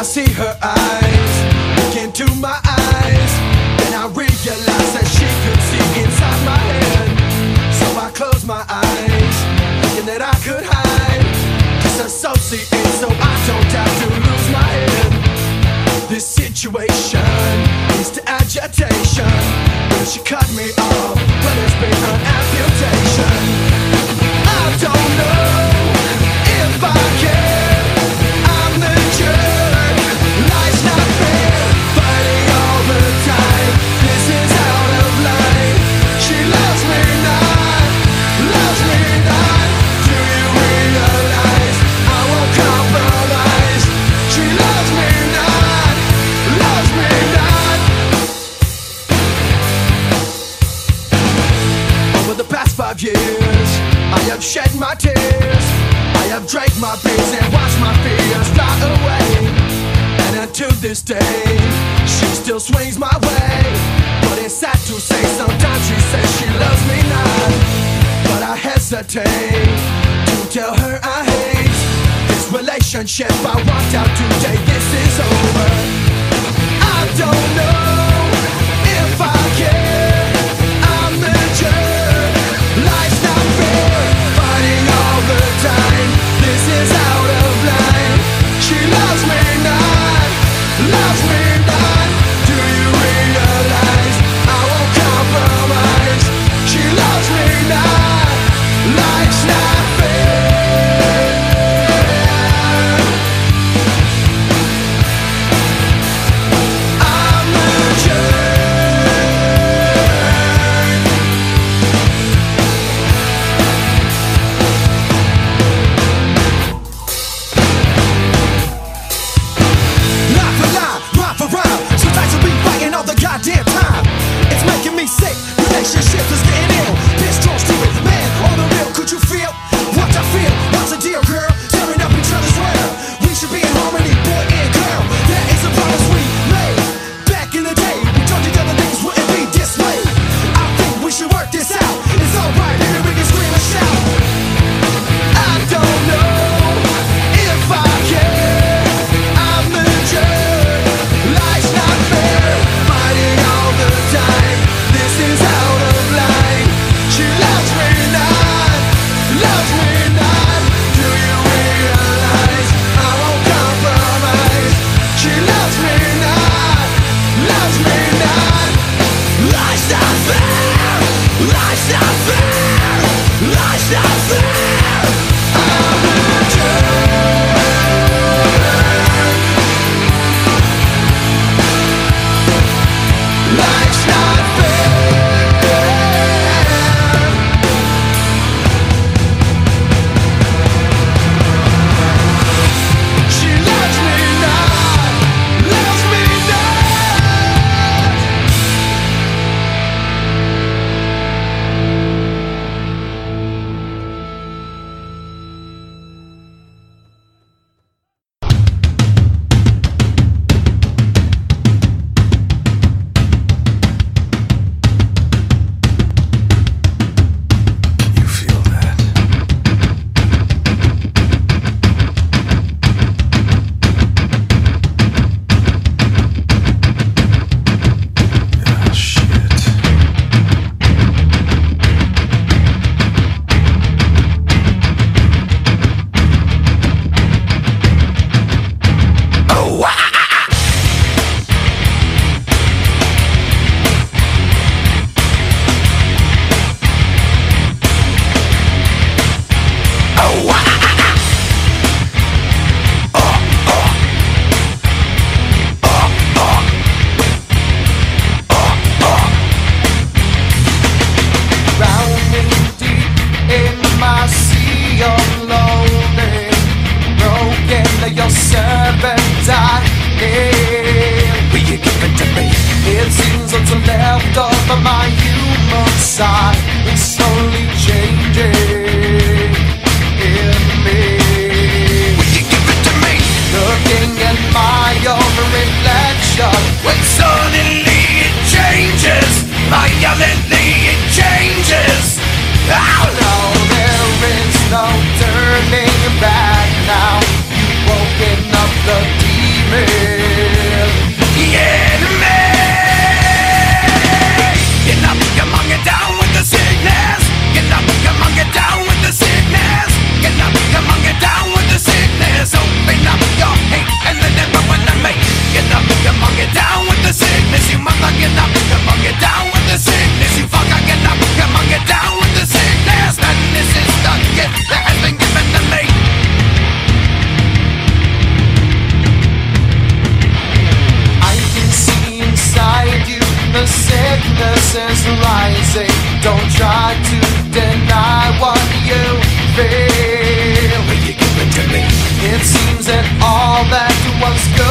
I see her eyes Look into my eyes And I realize that she could see inside my head So I close my eyes Thinking that I could hide Disassociate so I don't have to lose my head This situation leads to agitation Will she cut me off? but it's been an amputation? I don't know if I can have shed my tears. I have drank my beers and watched my fears. Fly away. And until this day She still swings my way. But it's sad to say sometimes she says she loves me not. But I hesitate To tell her I hate This relationship I walked out today. This is over. I don't know.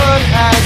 Good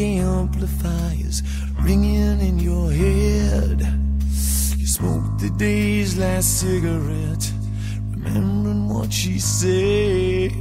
the amplifiers ringing in your head. You smoked the day's last cigarette, remembering what she said.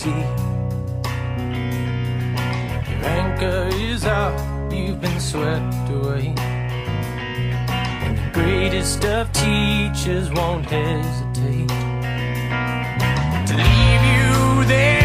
sea. Your anchor is out, you've been swept away. And the greatest of teachers won't hesitate to leave you there.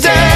today.